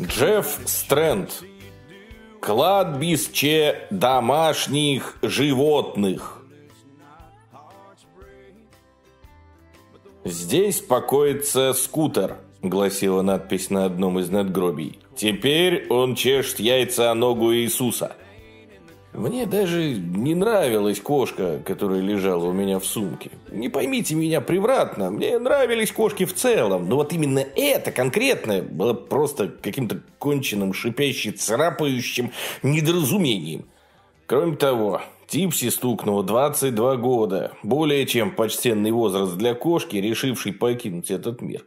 Джефф Стрэнд. Кладбище домашних животных. Здесь покоится скутер, гласила надпись на одном из надгробий. Теперь он чешет яйца ногу Иисуса. Мне даже не нравилась кошка, которая лежала у меня в сумке. Не поймите меня превратно, мне нравились кошки в целом, но вот именно это конкретное было просто каким-то конченным, шипящим, царапающим недоразумением. Кроме того, Типси стукнуло 22 года, более чем почтенный возраст для кошки, решившей покинуть этот мир.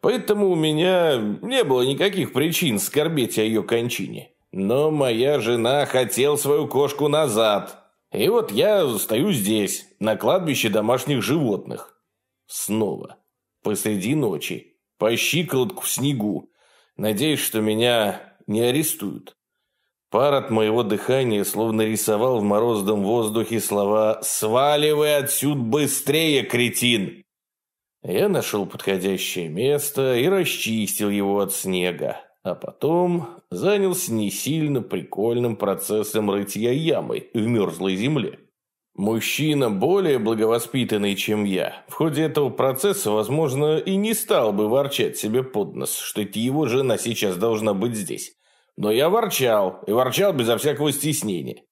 Поэтому у меня не было никаких причин скорбеть о ее кончине. Но моя жена хотел свою кошку назад. И вот я стою здесь, на кладбище домашних животных. Снова. Посреди ночи. По щиколотку в снегу. Надеюсь, что меня не арестуют. Пар от моего дыхания словно рисовал в морозном воздухе слова «Сваливай отсюда быстрее, кретин!» Я нашел подходящее место и расчистил его от снега а потом занялся не сильно прикольным процессом рытья ямы в мерзлой земле. Мужчина более благовоспитанный, чем я, в ходе этого процесса, возможно, и не стал бы ворчать себе под нос, что это его жена сейчас должна быть здесь. Но я ворчал, и ворчал безо всякого стеснения.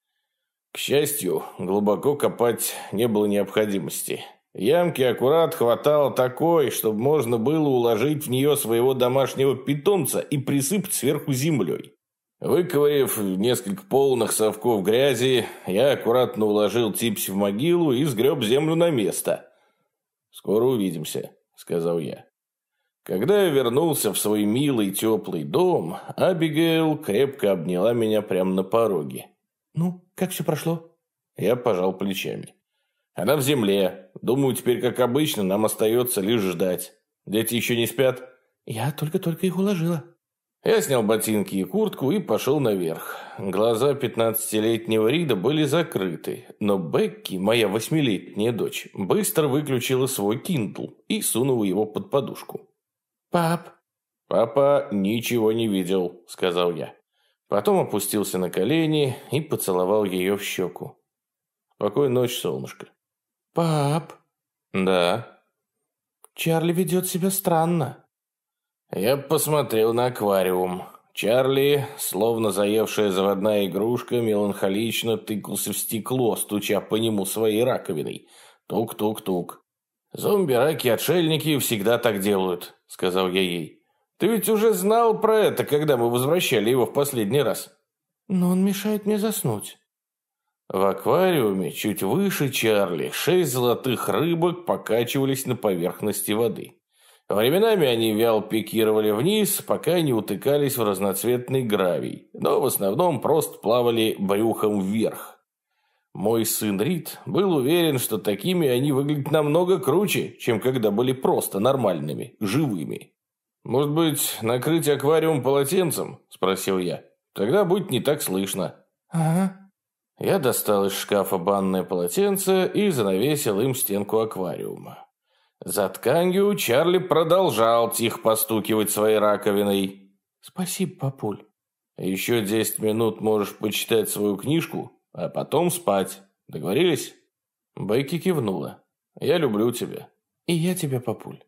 К счастью, глубоко копать не было необходимости. Ямки аккурат хватало такой, чтобы можно было уложить в нее своего домашнего питомца и присыпать сверху землей. Выковырив несколько полных совков грязи, я аккуратно уложил Типси в могилу и сгреб землю на место. «Скоро увидимся», — сказал я. Когда я вернулся в свой милый теплый дом, Абигейл крепко обняла меня прямо на пороге. «Ну, как все прошло?» Я пожал плечами. Она в земле. Думаю, теперь, как обычно, нам остается лишь ждать. Дети еще не спят?» «Я только-только их уложила». Я снял ботинки и куртку и пошел наверх. Глаза пятнадцатилетнего Рида были закрыты, но Бекки, моя восьмилетняя дочь, быстро выключила свой киндл и сунула его под подушку. «Пап!» «Папа ничего не видел», — сказал я. Потом опустился на колени и поцеловал ее в щеку. «Спокойной ночи, солнышко». «Пап?» «Да». «Чарли ведет себя странно». Я посмотрел на аквариум. Чарли, словно заевшая заводная игрушка, меланхолично тыкался в стекло, стуча по нему своей раковиной. Тук-тук-тук. «Зомби-раки-отшельники всегда так делают», — сказал я ей. «Ты ведь уже знал про это, когда мы возвращали его в последний раз». «Но он мешает мне заснуть». В аквариуме, чуть выше Чарли, шесть золотых рыбок покачивались на поверхности воды. Временами они вял пикировали вниз, пока не утыкались в разноцветный гравий, но в основном просто плавали брюхом вверх. Мой сын Рид был уверен, что такими они выглядят намного круче, чем когда были просто нормальными, живыми. «Может быть, накрыть аквариум полотенцем?» – спросил я. «Тогда будет не так слышно». «Ага», я достал из шкафа банное полотенце и занавесил им стенку аквариума. За тканью Чарли продолжал тихо постукивать своей раковиной. «Спасибо, папуль». «Еще десять минут можешь почитать свою книжку, а потом спать. Договорились?» Бейки кивнула. «Я люблю тебя». «И я тебя, папуль».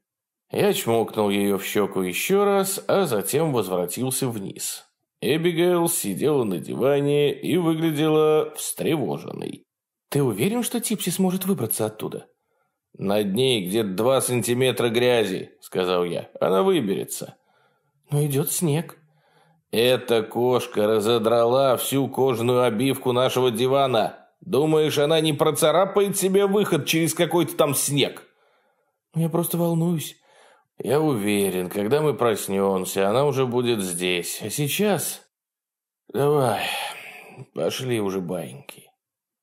Я чмокнул ее в щеку еще раз, а затем возвратился вниз. Эбигейл сидела на диване и выглядела встревоженной. «Ты уверен, что Типси сможет выбраться оттуда?» «Над ней где-то два сантиметра грязи», — сказал я. «Она выберется». «Но идет снег». «Эта кошка разодрала всю кожаную обивку нашего дивана. Думаешь, она не процарапает себе выход через какой-то там снег?» «Я просто волнуюсь. Я уверен, когда мы проснемся, она уже будет здесь. А сейчас... Давай, пошли уже баиньки.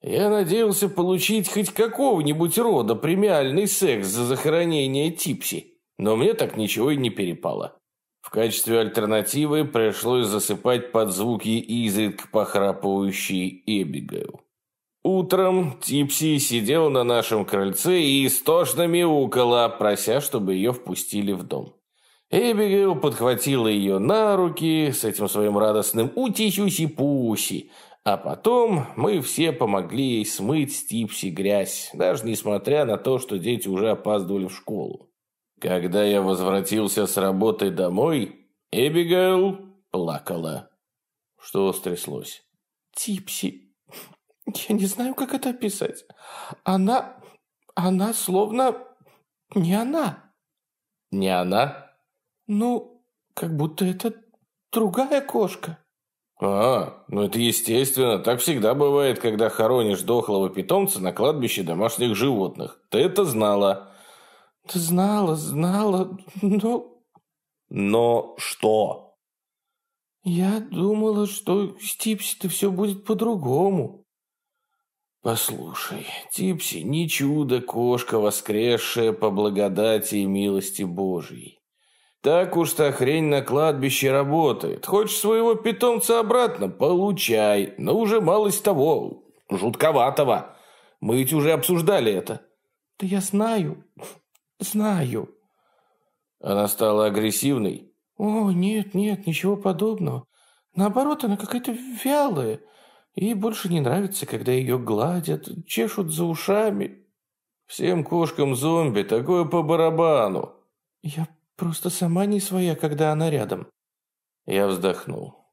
Я надеялся получить хоть какого-нибудь рода премиальный секс за захоронение Типси, но мне так ничего и не перепало. В качестве альтернативы пришлось засыпать под звуки изредка похрапывающей Эбигейл. Утром Типси сидела на нашем крыльце и истошно мяукала, прося, чтобы ее впустили в дом. Эбигейл подхватила ее на руки с этим своим радостным «ути-сюси-пуси», а потом мы все помогли ей смыть с Типси грязь, даже несмотря на то, что дети уже опаздывали в школу. Когда я возвратился с работы домой, Эбигейл плакала. Что стряслось? Типси. Я не знаю, как это описать. Она... Она словно... Не она. Не она? Ну, как будто это другая кошка. А, ну это естественно. Так всегда бывает, когда хоронишь дохлого питомца на кладбище домашних животных. Ты это знала. Ты знала, знала, но... Но что? Я думала, что с Типси-то все будет по-другому. Послушай, Типси не чудо-кошка, воскресшая по благодати и милости Божьей. Так уж та хрень на кладбище работает. Хочешь своего питомца обратно? Получай. Но уже малость того, жутковатого. Мы ведь уже обсуждали это. Да я знаю, знаю. Она стала агрессивной? О, нет, нет, ничего подобного. Наоборот, она какая-то вялая. Ей больше не нравится, когда ее гладят, чешут за ушами. Всем кошкам зомби такое по барабану. Я Просто сама не своя, когда она рядом. Я вздохнул.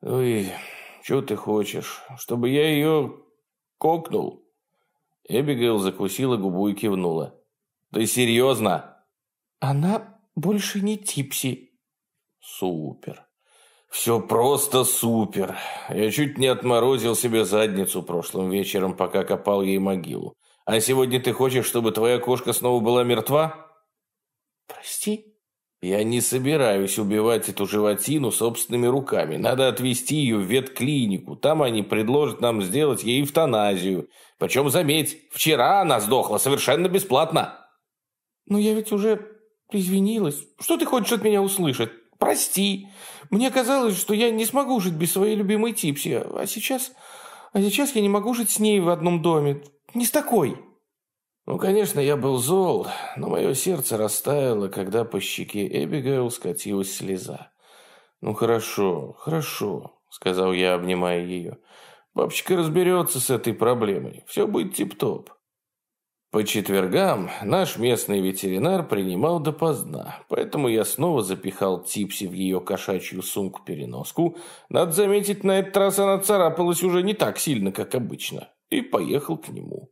Ну и что ты хочешь? Чтобы я ее кокнул? Эбигейл закусила губу и кивнула. Ты серьезно? Она больше не Типси. Супер. Все просто супер. Я чуть не отморозил себе задницу прошлым вечером, пока копал ей могилу. А сегодня ты хочешь, чтобы твоя кошка снова была мертва? Прости? Я не собираюсь убивать эту животину собственными руками. Надо отвезти ее в ветклинику. Там они предложат нам сделать ей эвтаназию. Причем, заметь, вчера она сдохла совершенно бесплатно. Но я ведь уже извинилась. Что ты хочешь от меня услышать? Прости. Мне казалось, что я не смогу жить без своей любимой Типси. А сейчас... А сейчас я не могу жить с ней в одном доме. Не с такой. Ну, конечно, я был зол, но мое сердце растаяло, когда по щеке Эбигейл скатилась слеза. «Ну, хорошо, хорошо», — сказал я, обнимая ее. «Папочка разберется с этой проблемой. Все будет тип-топ». По четвергам наш местный ветеринар принимал допоздна, поэтому я снова запихал Типси в ее кошачью сумку-переноску. Надо заметить, на этот раз она царапалась уже не так сильно, как обычно, и поехал к нему.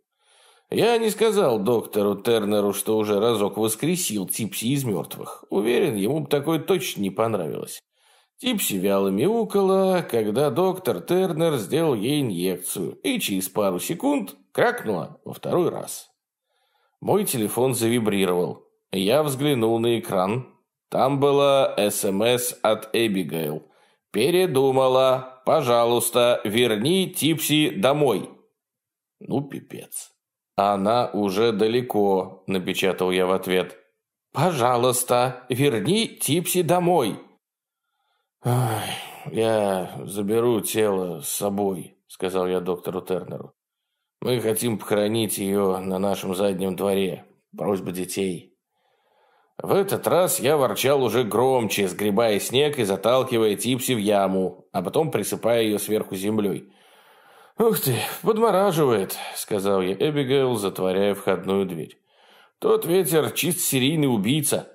Я не сказал доктору Тернеру, что уже разок воскресил Типси из мертвых. Уверен, ему бы такое точно не понравилось. Типси вяло мяукала, когда доктор Тернер сделал ей инъекцию, и через пару секунд кракнула во второй раз. Мой телефон завибрировал. Я взглянул на экран. Там была СМС от Эбигейл. «Передумала. Пожалуйста, верни Типси домой». Ну, пипец. «Она уже далеко», – напечатал я в ответ. «Пожалуйста, верни Типси домой». «Ай, я заберу тело с собой», – сказал я доктору Тернеру. «Мы хотим похоронить ее на нашем заднем дворе. Просьба детей». В этот раз я ворчал уже громче, сгребая снег и заталкивая Типси в яму, а потом присыпая ее сверху землей. «Ух ты, подмораживает», — сказал я Эбигейл, затворяя входную дверь. «Тот ветер чист серийный убийца».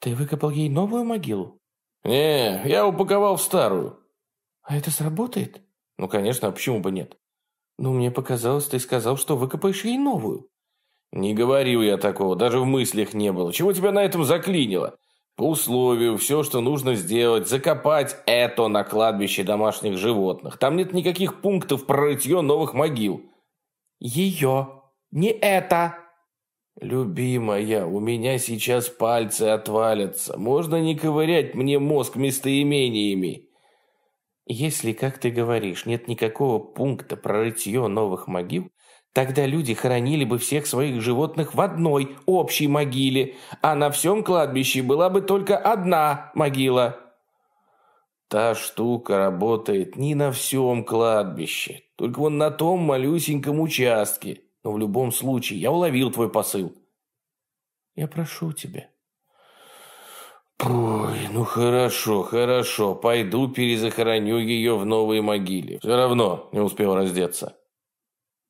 «Ты выкопал ей новую могилу?» «Не, я упаковал в старую». «А это сработает?» «Ну, конечно, а почему бы нет?» «Ну, мне показалось, ты сказал, что выкопаешь ей новую». «Не говорил я такого, даже в мыслях не было. Чего тебя на этом заклинило?» По условию, все, что нужно сделать, закопать это на кладбище домашних животных. Там нет никаких пунктов про рытье новых могил. Ее, не это. Любимая, у меня сейчас пальцы отвалятся. Можно не ковырять мне мозг местоимениями. Если, как ты говоришь, нет никакого пункта про рытье новых могил, Тогда люди хоронили бы всех своих животных в одной общей могиле, а на всем кладбище была бы только одна могила. Та штука работает не на всем кладбище, только вон на том малюсеньком участке. Но в любом случае, я уловил твой посыл. Я прошу тебя. Ой, ну хорошо, хорошо, пойду перезахороню ее в новой могиле. Все равно не успел раздеться.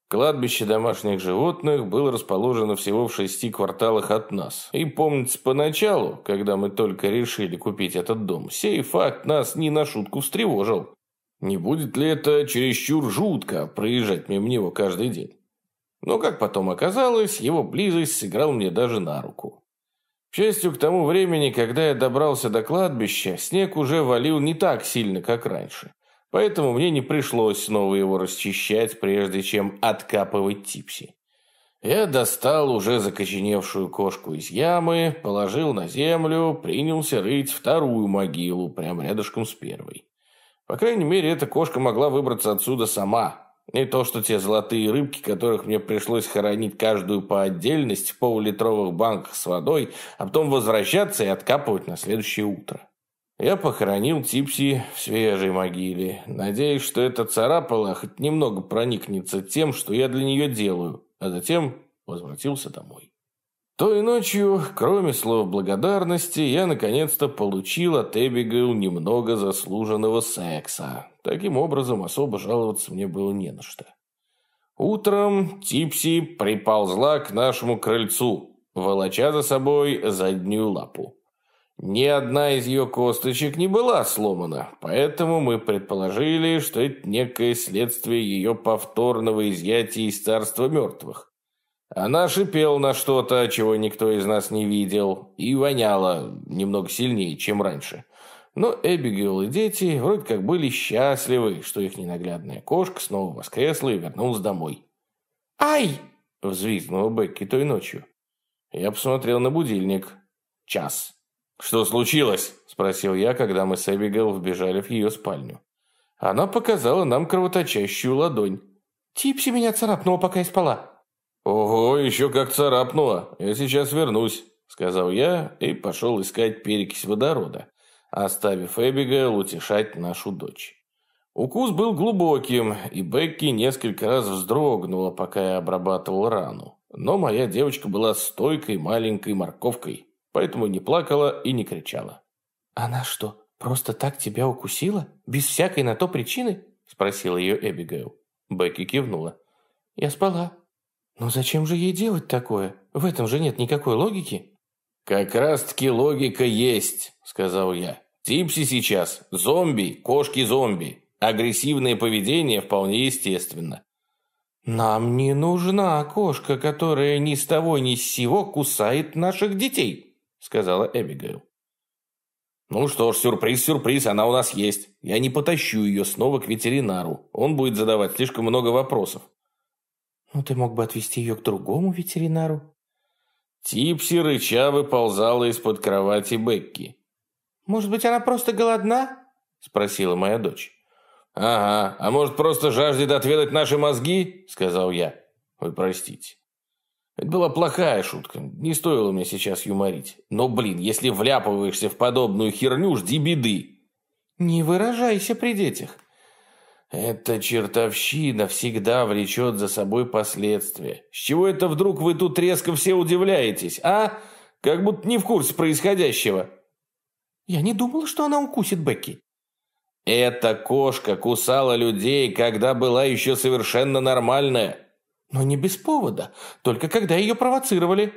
Кладбище домашних животных было расположено всего в шести кварталах от нас. И помнится, поначалу, когда мы только решили купить этот дом, сей факт нас не на шутку встревожил. Не будет ли это чересчур жутко проезжать мимо него каждый день? Но, как потом оказалось, его близость сыграл мне даже на руку. К счастью, к тому времени, когда я добрался до кладбища, снег уже валил не так сильно, как раньше. Поэтому мне не пришлось снова его расчищать, прежде чем откапывать Типси. Я достал уже закоченевшую кошку из ямы, положил на землю, принялся рыть вторую могилу, прямо рядышком с первой. По крайней мере, эта кошка могла выбраться отсюда сама. Не то, что те золотые рыбки, которых мне пришлось хоронить каждую по отдельности в полулитровых банках с водой, а потом возвращаться и откапывать на следующее утро. Я похоронил Типси в свежей могиле, надеясь, что эта царапала хоть немного проникнется тем, что я для нее делаю, а затем возвратился домой. Той ночью, кроме слов благодарности, я наконец-то получил от Эбигейл немного заслуженного секса. Таким образом, особо жаловаться мне было не на что. Утром Типси приползла к нашему крыльцу, волоча за собой заднюю лапу. Ни одна из ее косточек не была сломана, поэтому мы предположили, что это некое следствие ее повторного изъятия из царства мертвых. Она шипела на что-то, чего никто из нас не видел, и воняла немного сильнее, чем раньше. Но Эбигейл и дети вроде как были счастливы, что их ненаглядная кошка снова воскресла и вернулась домой. «Ай!» – взвизгнула Бекки той ночью. Я посмотрел на будильник. Час. «Что случилось?» – спросил я, когда мы с Эбигейл вбежали в ее спальню. Она показала нам кровоточащую ладонь. «Типси меня царапнула, пока я спала». «Ого, еще как царапнула. Я сейчас вернусь», – сказал я и пошел искать перекись водорода, оставив Эбигейл утешать нашу дочь. Укус был глубоким, и Бекки несколько раз вздрогнула, пока я обрабатывал рану. Но моя девочка была стойкой маленькой морковкой поэтому не плакала и не кричала. «Она что, просто так тебя укусила? Без всякой на то причины?» – спросила ее Эбигейл. Бекки кивнула. «Я спала». «Но зачем же ей делать такое? В этом же нет никакой логики». «Как раз-таки логика есть», – сказал я. «Типси сейчас зомби, кошки-зомби. Агрессивное поведение вполне естественно. «Нам не нужна кошка, которая ни с того ни с сего кусает наших детей», сказала Эбигейл. «Ну что ж, сюрприз-сюрприз, она у нас есть. Я не потащу ее снова к ветеринару. Он будет задавать слишком много вопросов». «Ну, ты мог бы отвезти ее к другому ветеринару?» Типси рыча выползала из-под кровати Бекки. «Может быть, она просто голодна?» – спросила моя дочь. «Ага, а может, просто жаждет отведать наши мозги?» – сказал я. «Вы простите». Это была плохая шутка, не стоило мне сейчас юморить. Но, блин, если вляпываешься в подобную херню, жди беды. Не выражайся при детях. Эта чертовщина всегда влечет за собой последствия. С чего это вдруг вы тут резко все удивляетесь, а? Как будто не в курсе происходящего. Я не думала, что она укусит Бекки. Эта кошка кусала людей, когда была еще совершенно нормальная. Но не без повода, только когда ее провоцировали.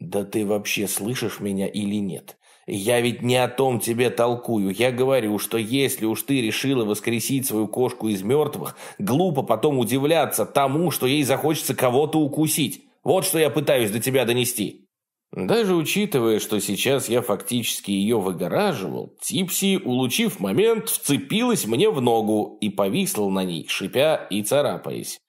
Да ты вообще слышишь меня или нет? Я ведь не о том тебе толкую. Я говорю, что если уж ты решила воскресить свою кошку из мертвых, глупо потом удивляться тому, что ей захочется кого-то укусить. Вот что я пытаюсь до тебя донести. Даже учитывая, что сейчас я фактически ее выгораживал, Типси, улучив момент, вцепилась мне в ногу и повисла на ней, шипя и царапаясь.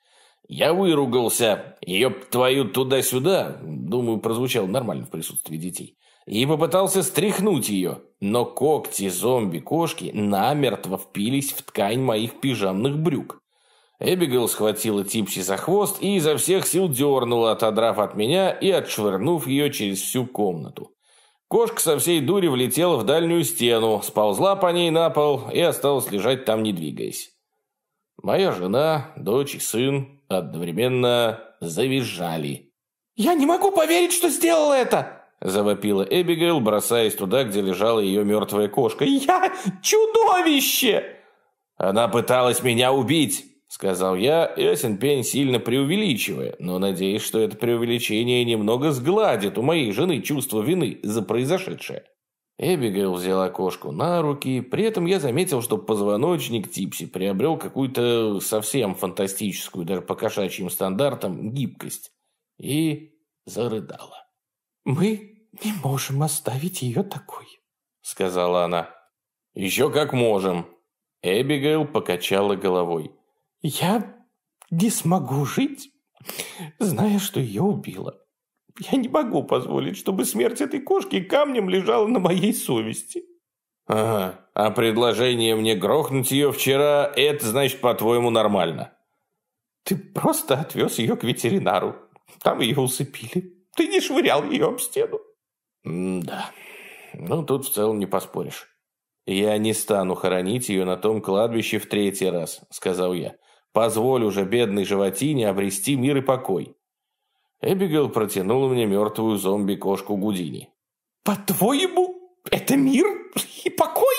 Я выругался, ее твою туда-сюда, думаю, прозвучало нормально в присутствии детей, и попытался стряхнуть ее, но когти зомби-кошки намертво впились в ткань моих пижамных брюк. Эбигейл схватила Типси за хвост и изо всех сил дернула, отодрав от меня и отшвырнув ее через всю комнату. Кошка со всей дури влетела в дальнюю стену, сползла по ней на пол и осталась лежать там, не двигаясь. Моя жена, дочь и сын одновременно завизжали. «Я не могу поверить, что сделала это!» Завопила Эбигейл, бросаясь туда, где лежала ее мертвая кошка. «Я чудовище!» «Она пыталась меня убить!» Сказал я, ясен пень сильно преувеличивая, но надеюсь, что это преувеличение немного сгладит у моей жены чувство вины за произошедшее. Эбигейл взяла кошку на руки, при этом я заметил, что позвоночник Типси приобрел какую-то совсем фантастическую, даже по кошачьим стандартам, гибкость. И зарыдала. «Мы не можем оставить ее такой», — сказала она. «Еще как можем». Эбигейл покачала головой. «Я не смогу жить, зная, что ее убила. Я не могу позволить, чтобы смерть этой кошки камнем лежала на моей совести». «Ага, а предложение мне грохнуть ее вчера, это, значит, по-твоему, нормально?» «Ты просто отвез ее к ветеринару. Там ее усыпили. Ты не швырял ее об стену». «Да, ну тут в целом не поспоришь». «Я не стану хоронить ее на том кладбище в третий раз», — сказал я. «Позволь уже бедной животине обрести мир и покой». Эбигейл протянула мне мертвую зомби-кошку Гудини. «По-твоему, это мир и покой?»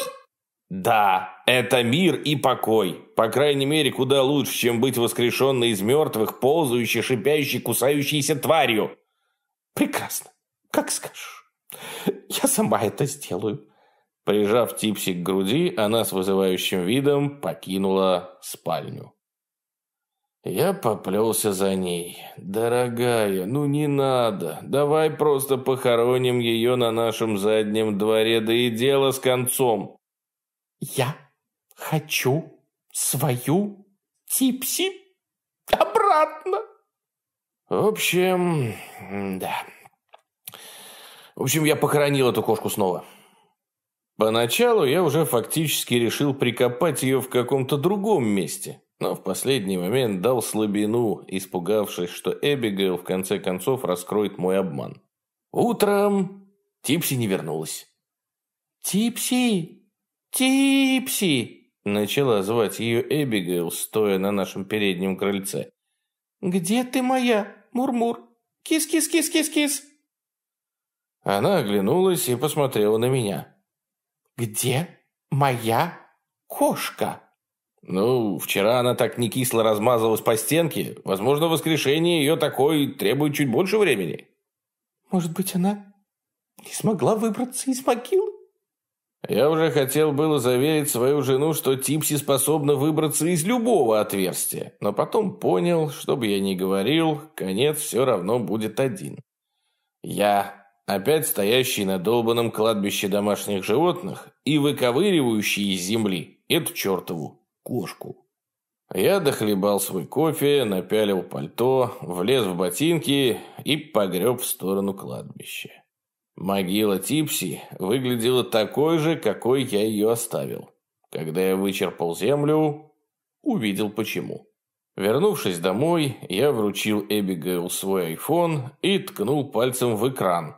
«Да, это мир и покой. По крайней мере, куда лучше, чем быть воскрешенной из мертвых, ползающей, шипящей, кусающейся тварью». «Прекрасно. Как скажешь. Я сама это сделаю». Прижав Типси к груди, она с вызывающим видом покинула спальню. Я поплелся за ней. «Дорогая, ну не надо. Давай просто похороним ее на нашем заднем дворе, да и дело с концом». «Я хочу свою Типси обратно». В общем, да. В общем, я похоронил эту кошку снова. Поначалу я уже фактически решил прикопать ее в каком-то другом месте но в последний момент дал слабину, испугавшись, что Эбигейл в конце концов раскроет мой обман. Утром Типси не вернулась. «Типси! Типси!» Начала звать ее Эбигейл, стоя на нашем переднем крыльце. «Где ты моя? Мурмур! Кис-кис-кис-кис-кис!» Она оглянулась и посмотрела на меня. «Где моя кошка?» Ну, вчера она так не кисло размазалась по стенке. Возможно, воскрешение ее такой требует чуть больше времени. Может быть, она не смогла выбраться из могилы? Я уже хотел было заверить свою жену, что Типси способна выбраться из любого отверстия, но потом понял, что бы я ни говорил, конец все равно будет один. Я, опять стоящий на долбанном кладбище домашних животных и выковыривающий из земли эту чертову кошку. Я дохлебал свой кофе, напялил пальто, влез в ботинки и погреб в сторону кладбища. Могила Типси выглядела такой же, какой я ее оставил. Когда я вычерпал землю, увидел почему. Вернувшись домой, я вручил Эбигейл свой айфон и ткнул пальцем в экран,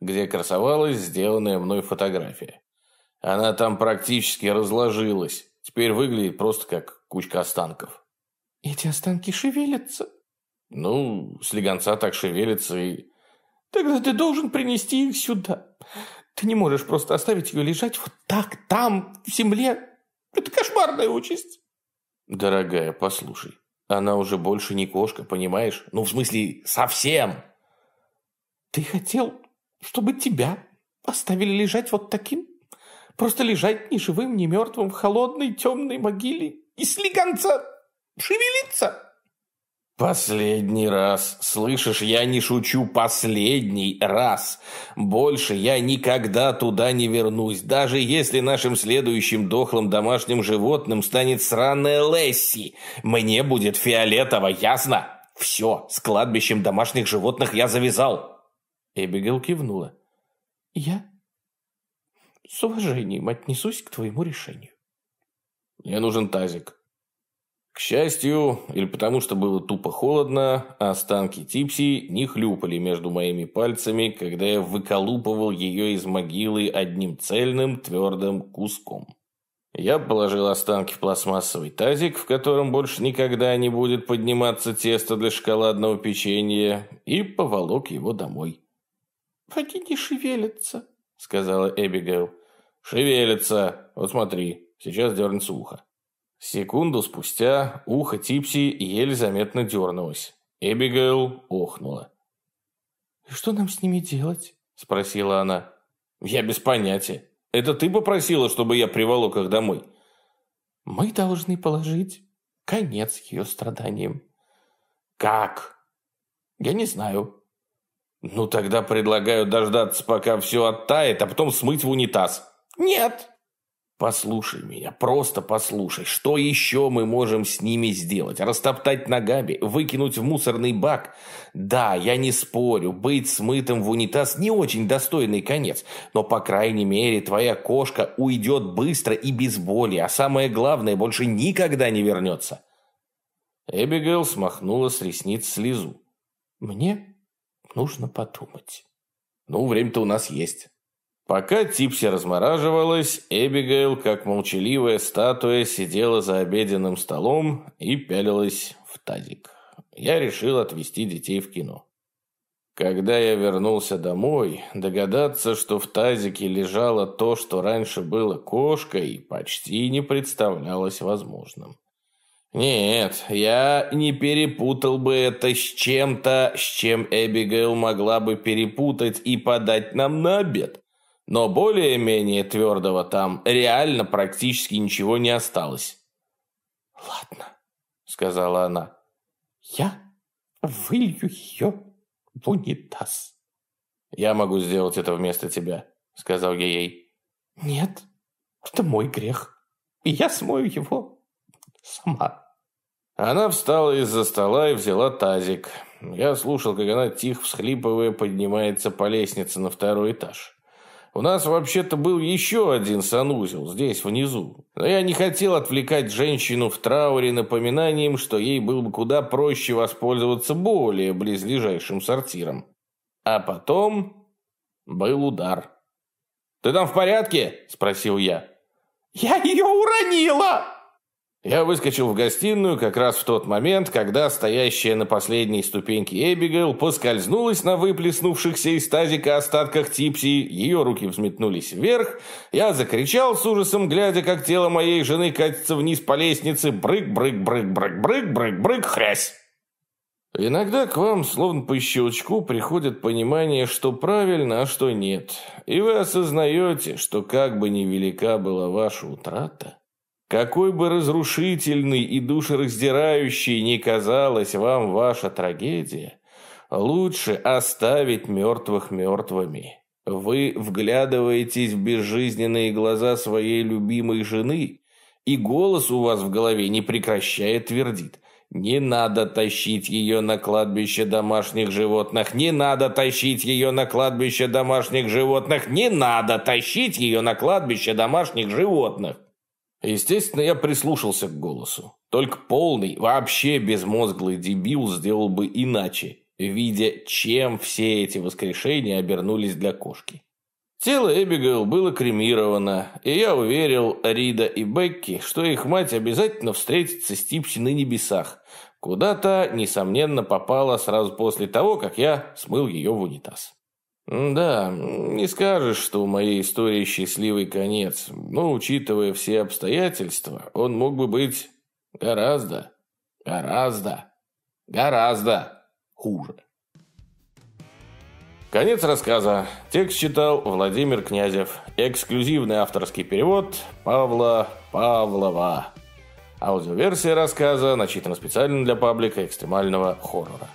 где красовалась сделанная мной фотография. Она там практически разложилась, Теперь выглядит просто как кучка останков. Эти останки шевелятся? Ну, слегонца так шевелится и... Тогда ты должен принести их сюда. Ты не можешь просто оставить ее лежать вот так, там, в земле. Это кошмарная участь. Дорогая, послушай. Она уже больше не кошка, понимаешь? Ну, в смысле, совсем. Ты хотел, чтобы тебя оставили лежать вот таким? Просто лежать ни живым, ни мертвым в холодной темной могиле и слегонца шевелиться. Последний раз. Слышишь, я не шучу. Последний раз. Больше я никогда туда не вернусь. Даже если нашим следующим дохлым домашним животным станет сраная Лесси. Мне будет фиолетово, ясно? Все, с кладбищем домашних животных я завязал. Эбигел кивнула. Я с уважением отнесусь к твоему решению. Мне нужен тазик. К счастью, или потому что было тупо холодно, останки Типси не хлюпали между моими пальцами, когда я выколупывал ее из могилы одним цельным твердым куском. Я положил останки в пластмассовый тазик, в котором больше никогда не будет подниматься тесто для шоколадного печенья, и поволок его домой. Они не шевелятся, сказала Эбигейл. Шевелятся. Вот смотри, сейчас дернется ухо. Секунду спустя ухо Типси еле заметно дернулось. Эбигейл охнула. «Что нам с ними делать?» – спросила она. «Я без понятия. Это ты попросила, чтобы я приволок их домой?» «Мы должны положить конец ее страданиям». «Как?» «Я не знаю». «Ну, тогда предлагаю дождаться, пока все оттает, а потом смыть в унитаз». «Нет!» Послушай меня, просто послушай. Что еще мы можем с ними сделать? Растоптать ногами? Выкинуть в мусорный бак? Да, я не спорю, быть смытым в унитаз не очень достойный конец. Но, по крайней мере, твоя кошка уйдет быстро и без боли. А самое главное, больше никогда не вернется. Эбигейл смахнула с ресниц слезу. Мне нужно подумать. Ну, время-то у нас есть. Пока Типси размораживалась, Эбигейл, как молчаливая статуя, сидела за обеденным столом и пялилась в тазик. Я решил отвезти детей в кино. Когда я вернулся домой, догадаться, что в тазике лежало то, что раньше было кошкой, почти не представлялось возможным. Нет, я не перепутал бы это с чем-то, с чем Эбигейл могла бы перепутать и подать нам на обед. Но более-менее твердого там реально практически ничего не осталось. «Ладно», — сказала она, — «я вылью ее в унитаз». «Я могу сделать это вместо тебя», — сказал я ей. «Нет, это мой грех, и я смою его сама». Она встала из-за стола и взяла тазик. Я слушал, как она, тихо всхлипывая, поднимается по лестнице на второй этаж. У нас вообще-то был еще один санузел здесь, внизу. Но я не хотел отвлекать женщину в трауре напоминанием, что ей было бы куда проще воспользоваться более близлежащим сортиром. А потом был удар. «Ты там в порядке?» – спросил я. «Я ее уронила!» Я выскочил в гостиную как раз в тот момент, когда стоящая на последней ступеньке Эбигейл поскользнулась на выплеснувшихся из тазика остатках типси, ее руки взметнулись вверх, я закричал с ужасом, глядя, как тело моей жены катится вниз по лестнице, брык-брык-брык-брык-брык-брык, хрясь. Иногда к вам, словно по щелчку, приходит понимание, что правильно, а что нет. И вы осознаете, что как бы ни велика была ваша утрата, какой бы разрушительной и душераздирающей ни казалась вам ваша трагедия, лучше оставить мертвых мертвыми. Вы вглядываетесь в безжизненные глаза своей любимой жены, и голос у вас в голове не прекращает твердит. Не надо тащить ее на кладбище домашних животных, не надо тащить ее на кладбище домашних животных, не надо тащить ее на кладбище домашних животных. Естественно, я прислушался к голосу. Только полный, вообще безмозглый дебил сделал бы иначе, видя, чем все эти воскрешения обернулись для кошки. Тело Эбигейл было кремировано, и я уверил Рида и Бекки, что их мать обязательно встретится с Типси на небесах. Куда-то, несомненно, попала сразу после того, как я смыл ее в унитаз. Да, не скажешь, что у моей истории счастливый конец, но, учитывая все обстоятельства, он мог бы быть гораздо, гораздо, гораздо хуже. Конец рассказа. Текст читал Владимир Князев. Эксклюзивный авторский перевод Павла Павлова. Аудиоверсия рассказа начитана специально для паблика экстремального хоррора.